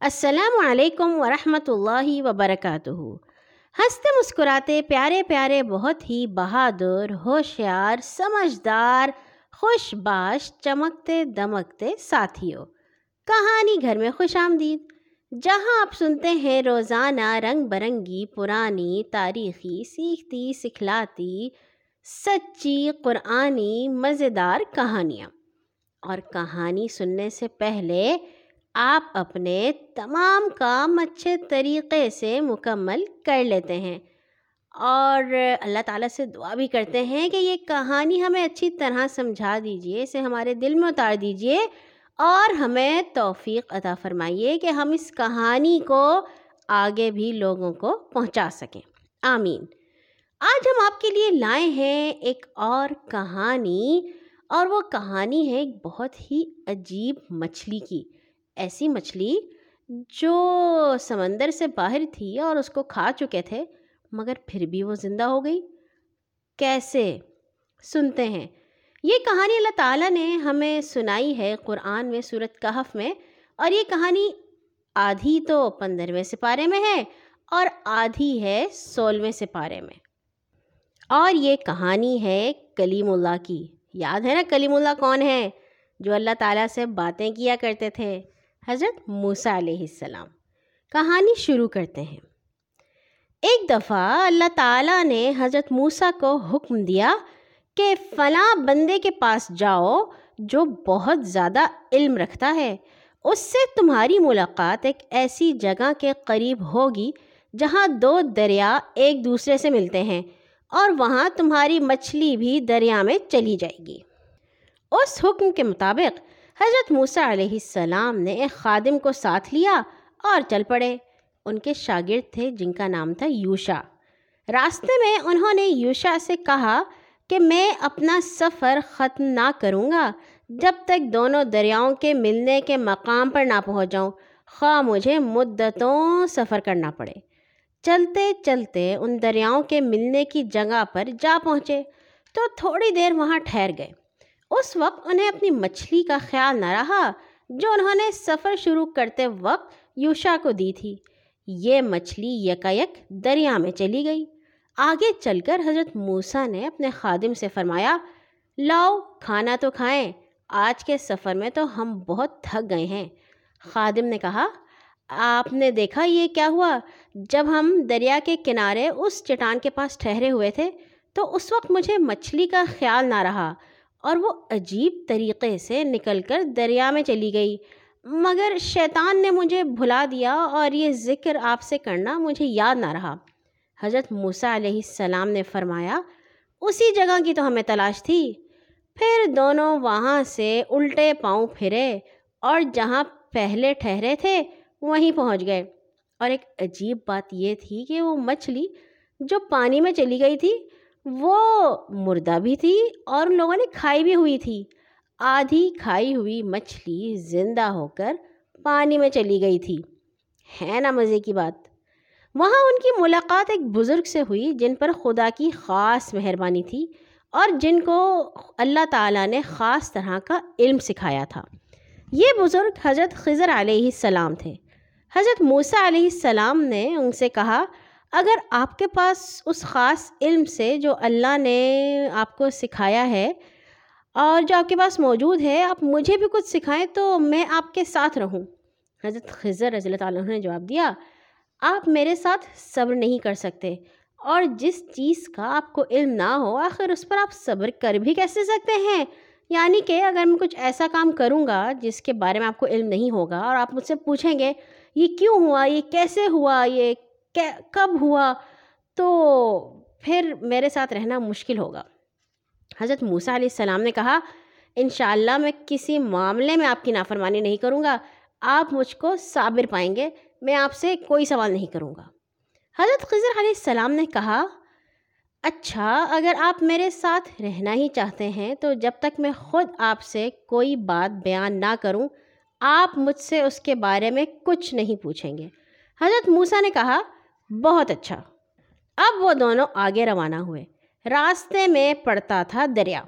السلام علیکم ورحمۃ اللہ وبرکاتہ۔ ہنستے مسکراتے پیارے پیارے بہت ہی بہادر، ہوشیار، سمجھدار، خوش باش، چمکتے دمکتے ساتھیوں۔ کہانی گھر میں خوش آمدید۔ جہاں آپ سنتے ہیں روزانہ رنگ برنگی، پرانی تاریخی، سیکھتی، سکھلاتی، سچی، قرآنی، مزیدار کہانیاں۔ اور کہانی سننے سے پہلے آپ اپنے تمام کام اچھے طریقے سے مکمل کر لیتے ہیں اور اللہ تعالیٰ سے دعا بھی کرتے ہیں کہ یہ کہانی ہمیں اچھی طرح سمجھا دیجیے، اسے ہمارے دل میں اتار دیجیے اور ہمیں توفیق عطا فرمائیے کہ ہم اس کہانی کو آگے بھی لوگوں کو پہنچا سکیں۔ آمین۔ آج ہم آپ کے لیے لائے ہیں ایک اور کہانی اور وہ کہانی ہے ایک بہت ہی عجیب مچھلی کی۔ ایسی مچھلی جو سمندر سے باہر تھی اور اس کو کھا چکے تھے، مگر پھر بھی وہ زندہ ہو گئی۔ کیسے؟ سنتے ہیں۔ یہ کہانی اللہ تعالیٰ نے ہمیں سنائی ہے قرآن میں صورت کہف میں، اور یہ کہانی آدھی تو پندرہویں سپارے میں ہے اور آدھی ہے سولہویں سپارے میں۔ اور یہ کہانی ہے کلیم اللہ کی۔ یاد ہے نا کلیم اللہ کون ہے؟ جو اللہ تعالیٰ سے باتیں کیا کرتے تھے۔ حضرت موسیٰ علیہ السلام۔ کہانی شروع کرتے ہیں۔ ایک دفعہ اللہ تعالیٰ نے حضرت موسیٰ کو حکم دیا کہ فلاں بندے کے پاس جاؤ جو بہت زیادہ علم رکھتا ہے۔ اس سے تمہاری ملاقات ایک ایسی جگہ کے قریب ہوگی جہاں دو دریا ایک دوسرے سے ملتے ہیں اور وہاں تمہاری مچھلی بھی دریا میں چلی جائے گی۔ اس حکم کے مطابق حضرت موسیٰ علیہ السلام نے ایک خادم کو ساتھ لیا اور چل پڑے۔ ان کے شاگرد تھے جن کا نام تھا یوشا۔ راستے میں انہوں نے یوشا سے کہا کہ میں اپنا سفر ختم نہ کروں گا جب تک دونوں دریاؤں کے ملنے کے مقام پر نہ پہنچ جاؤں۔ خواہ مجھے مدتوں سفر کرنا پڑے۔ چلتے چلتے ان دریاؤں کے ملنے کی جگہ پر جا پہنچے تو تھوڑی دیر وہاں ٹھہر گئے۔ اس وقت انہیں اپنی مچھلی کا خیال نہ رہا جو انہوں نے سفر شروع کرتے وقت یوشا کو دی تھی۔ یہ مچھلی یکایک دریا میں چلی گئی۔ آگے چل کر حضرت موسیٰ نے اپنے خادم سے فرمایا، لاؤ، کھانا تو کھائیں۔ آج کے سفر میں تو ہم بہت تھک گئے ہیں۔ خادم نے کہا، آپ نے دیکھا یہ کیا ہوا؟ جب ہم دریا کے کنارے اس چٹان کے پاس ٹھہرے ہوئے تھے تو اس وقت مجھے مچھلی کا خیال نہ رہا۔ اور وہ عجیب طریقے سے نکل کر دریا میں چلی گئی۔ مگر شیطان نے مجھے بھلا دیا اور یہ ذکر آپ سے کرنا مجھے یاد نہ رہا۔ حضرت موسیٰ علیہ السلام نے فرمایا، اسی جگہ کی تو ہمیں تلاش تھی۔ پھر دونوں وہاں سے الٹے پاؤں پھرے اور جہاں پہلے ٹھہرے تھے، وہیں پہنچ گئے۔ اور ایک عجیب بات یہ تھی کہ وہ مچھلی جو پانی میں چلی گئی تھی وہ مردہ بھی تھی اور ان لوگوں نے کھائی بھی ہوئی تھی۔ آدھی کھائی ہوئی مچھلی زندہ ہو کر پانی میں چلی گئی تھی۔ ہے نا مزے کی بات۔ وہاں ان کی ملاقات ایک بزرگ سے ہوئی جن پر خدا کی خاص مہربانی تھی اور جن کو اللہ تعالیٰ نے خاص طرح کا علم سکھایا تھا۔ یہ بزرگ حضرت خضر علیہ السلام تھے۔ حضرت موسیٰ علیہ السلام نے ان سے کہا اگر آپ کے پاس اس خاص علم سے جو اللہ نے آپ کو سکھایا ہے اور جو آپ کے پاس موجود ہے، آپ مجھے بھی کچھ سکھائیں تو میں آپ کے ساتھ رہوں۔ حضرت خضر رضی اللہ تعالیٰ نے جواب دیا، آپ میرے ساتھ صبر نہیں کر سکتے اور جس چیز کا آپ کو علم نہ ہو، آخر اس پر آپ صبر کر بھی کیسے سکتے ہیں؟ یعنی کہ اگر میں کچھ ایسا کام کروں گا جس کے بارے میں آپ کو علم نہیں ہوگا اور آپ مجھ سے پوچھیں گے، یہ کیوں ہوا؟ یہ کیسے ہوا؟ یہ کب ہوا تو پھر میرے ساتھ رہنا مشکل ہوگا۔ حضرت موسیٰ علیہ السلام نے کہا، انشاءاللہ میں کسی معاملے میں آپ کی نافرمانی نہیں کروں گا، آپ مجھ کو صابر پائیں گے، میں آپ سے کوئی سوال نہیں کروں گا۔ حضرت خضر علیہ السلام نے کہا اچھا اگر آپ میرے ساتھ رہنا ہی چاہتے ہیں تو جب تک میں خود آپ سے کوئی بات بیان نہ کروں، آپ مجھ سے اس کے بارے میں کچھ نہیں پوچھیں گے۔ حضرت موسیٰ نے کہا بہت اچھا۔ اب وہ دونوں آگے روانہ ہوئے۔ راستے میں پڑتا تھا دریا۔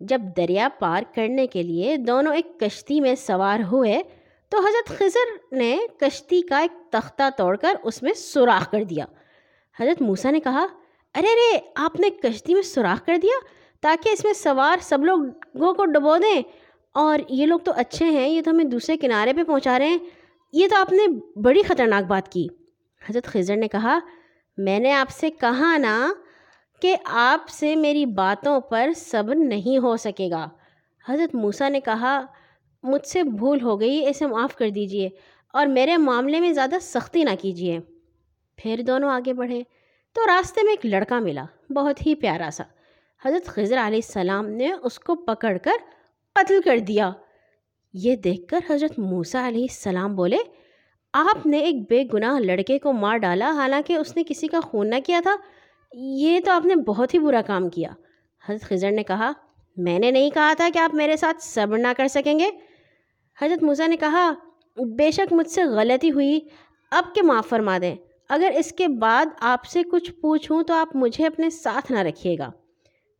جب دریا پار کرنے کے لیے دونوں ایک کشتی میں سوار ہوئے، تو حضرت خضر نے کشتی کا ایک تختہ توڑ کر اس میں سوراخ کر دیا۔ حضرت موسیٰ نے کہا، ارے ارے آپ نے کشتی میں سوراخ کر دیا تاکہ اس میں سوار سب لوگوں کو ڈبو دیں۔ اور یہ لوگ تو اچھے ہیں، یہ تو ہمیں دوسرے کنارے پہ پہنچا رہے ہیں۔ یہ تو آپ نے بڑی خطرناک بات کی۔ حضرت خضر نے کہا، میں نے آپ سے کہا نا کہ آپ سے میری باتوں پر صبر نہیں ہو سکے گا۔ حضرت موسیٰ نے کہا، مجھ سے بھول ہو گئی، اسے معاف کر دیجیے اور میرے معاملے میں زیادہ سختی نہ کیجیے پھر دونوں آگے بڑھے تو راستے میں ایک لڑکا ملا، بہت ہی پیارا سا۔ حضرت خضر علیہ السلام نے اس کو پکڑ کر قتل کر دیا۔ یہ دیکھ کر حضرت موسیٰ علیہ السلام بولے آپ نے ایک بے گناہ لڑکے کو مار ڈالا، حالانکہ اس نے کسی کا خون نہ کیا تھا۔ یہ تو آپ نے بہت ہی برا کام کیا۔ حضرت خضر نے کہا، میں نے نہیں کہا تھا کہ آپ میرے ساتھ صبر نہ کر سکیں گے۔ حضرت موسیٰ نے کہا، بے شک مجھ سے غلطی ہوئی، اب کہ معاف فرما دیں۔ اگر اس کے بعد آپ سے کچھ پوچھوں تو آپ مجھے اپنے ساتھ نہ رکھیے گا۔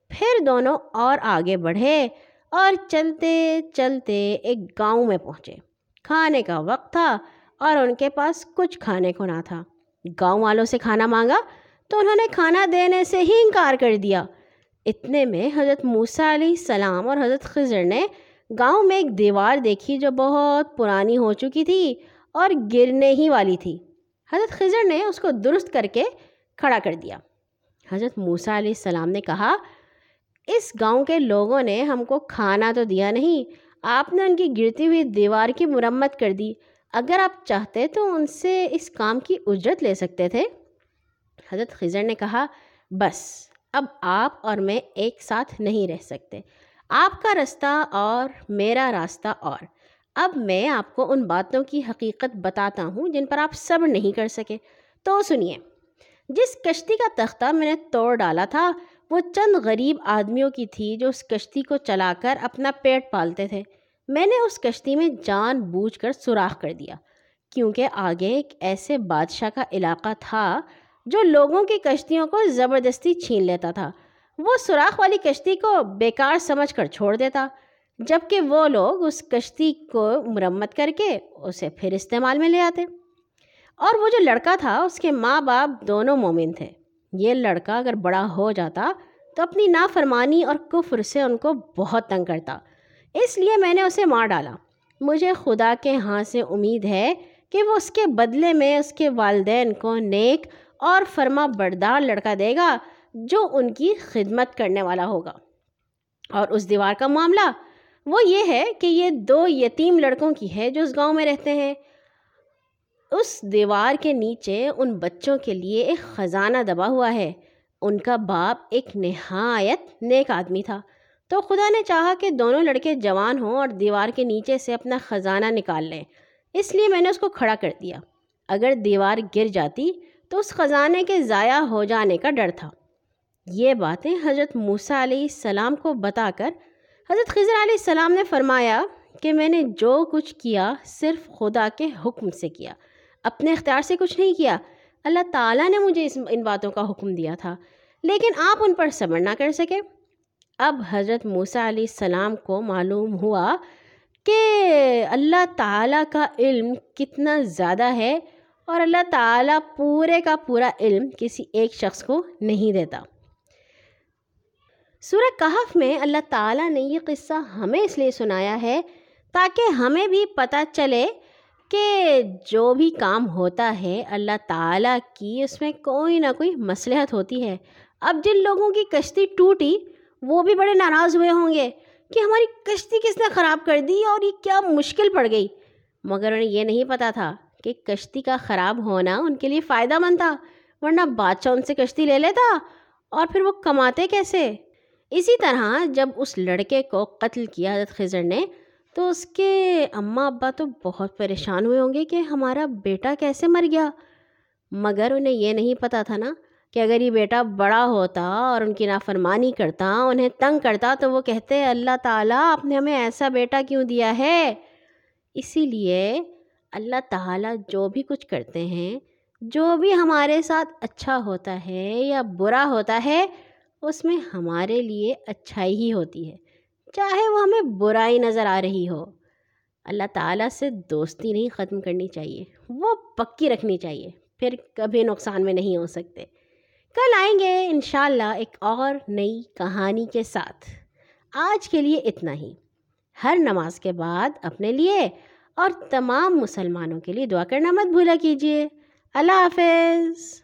پھر دونوں اور آگے بڑھے اور چلتے چلتے ایک گاؤں میں پہنچے۔ کھانے کا وقت تھا۔ اور ان کے پاس کچھ کھانے کو نہ تھا۔ گاؤں والوں سے کھانا مانگا تو انہوں نے کھانا دینے سے ہی انکار کر دیا۔ اتنے میں حضرت موسیٰ علیہ السلام اور حضرت خضر نے گاؤں میں ایک دیوار دیکھی جو بہت پرانی ہو چکی تھی اور گرنے ہی والی تھی۔ حضرت خضر نے اس کو درست کر کے کھڑا کر دیا۔ حضرت موسیٰ علیہ السلام نے کہا، اس گاؤں کے لوگوں نے ہم کو کھانا تو دیا نہیں، آپ نے ان کی گرتی ہوئی دیوار کی مرمت کر دی۔ اگر آپ چاہتے تو ان سے اس کام کی اجرت لے سکتے تھے۔ حضرت خضر نے کہا، بس، اب آپ اور میں ایک ساتھ نہیں رہ سکتے۔ آپ کا رستہ اور میرا راستہ اور۔ اب میں آپ کو ان باتوں کی حقیقت بتاتا ہوں جن پر آپ صبر نہیں کر سکے۔ تو سنیے، جس کشتی کا تختہ میں نے توڑ ڈالا تھا، وہ چند غریب آدمیوں کی تھی جو اس کشتی کو چلا کر اپنا پیٹ پالتے تھے۔ میں نے اس کشتی میں جان بوجھ کر سوراخ کر دیا، کیونکہ آگے ایک ایسے بادشاہ کا علاقہ تھا جو لوگوں کی کشتیوں کو زبردستی چھین لیتا تھا۔ وہ سوراخ والی کشتی کو بیکار سمجھ کر چھوڑ دیتا جبکہ وہ لوگ اس کشتی کو مرمت کر کے اسے پھر استعمال میں لے آتے۔ اور وہ جو لڑکا تھا، اس کے ماں باپ دونوں مومن تھے۔ یہ لڑکا اگر بڑا ہو جاتا تو اپنی نافرمانی اور کفر سے ان کو بہت تنگ کرتا۔ اس لیے میں نے اسے مار ڈالا۔ مجھے خدا کے ہاں سے امید ہے کہ وہ اس کے بدلے میں اس کے والدین کو نیک اور فرما بردار لڑکا دے گا جو ان کی خدمت کرنے والا ہوگا۔ اور اس دیوار کا معاملہ وہ یہ ہے کہ یہ دو یتیم لڑکوں کی ہے جو اس گاؤں میں رہتے ہیں۔ اس دیوار کے نیچے ان بچوں کے لیے ایک خزانہ دبا ہوا ہے۔ ان کا باپ ایک نہایت نیک آدمی تھا۔ تو خدا نے چاہا کہ دونوں لڑکے جوان ہوں اور دیوار کے نیچے سے اپنا خزانہ نکال لیں۔ اس لیے میں نے اس کو کھڑا کر دیا۔ اگر دیوار گر جاتی تو اس خزانے کے ضائع ہو جانے کا ڈر تھا۔ یہ باتیں حضرت موسیٰ علیہ السلام کو بتا کر حضرت خضر علیہ السلام نے فرمایا کہ میں نے جو کچھ کیا صرف خدا کے حکم سے کیا۔ اپنے اختیار سے کچھ نہیں کیا۔ اللہ تعالیٰ نے مجھے اس، ان باتوں کا حکم دیا تھا۔ لیکن آپ ان پر صبر نہ کر سکے۔ اب حضرت موسیٰ علیہ السلام کو معلوم ہوا کہ اللہ تعالیٰ کا علم کتنا زیادہ ہے اور اللہ تعالیٰ پورے کا پورا علم کسی ایک شخص کو نہیں دیتا۔ سورہ کہف میں اللہ تعالیٰ نے یہ قصہ ہمیں اس لیے سنایا ہے تاکہ ہمیں بھی پتہ چلے کہ جو بھی کام ہوتا ہے اللہ تعالیٰ کی اس میں کوئی نہ کوئی مصلحت ہوتی ہے۔ اب جن لوگوں کی کشتی ٹوٹی وہ بھی بڑے ناراض ہوئے ہوں گے کہ ہماری کشتی کس نے خراب کر دی اور یہ کیا مشکل پڑ گئی۔ مگر انہیں یہ نہیں پتہ تھا کہ کشتی کا خراب ہونا ان کے لیے فائدہ مند تھا، ورنہ بادشاہ ان سے کشتی لے لیتا اور پھر وہ کماتے کیسے؟ اسی طرح جب اس لڑکے کو قتل کیا حضرت خضر نے، تو اس کے اماں ابا تو بہت پریشان ہوئے ہوں گے کہ ہمارا بیٹا کیسے مر گیا۔ مگر انہیں یہ نہیں پتہ تھا نا کہ اگر یہ بیٹا بڑا ہوتا اور ان کی نافرمانی کرتا، انہیں تنگ کرتا، تو وہ کہتے، اللہ تعالیٰ آپ نے ہمیں ایسا بیٹا کیوں دیا ہے؟ اسی لیے اللہ تعالیٰ جو بھی کچھ کرتے ہیں، جو بھی ہمارے ساتھ اچھا ہوتا ہے یا برا ہوتا ہے، اس میں ہمارے لیے اچھائی ہی ہوتی ہے، چاہے وہ ہمیں برائی نظر آ رہی ہو۔ اللہ تعالیٰ سے دوستی نہیں ختم کرنی چاہیے، وہ پکی رکھنی چاہیے، پھر کبھی نقصان میں نہیں ہو سکتے۔ کل آئیں گے انشاءاللہ ایک اور نئی کہانی کے ساتھ۔ آج کے لیے اتنا ہی۔ ہر نماز کے بعد اپنے لیے اور تمام مسلمانوں کے لیے دعا کرنا مت بھولا کیجیے۔ اللہ حافظ۔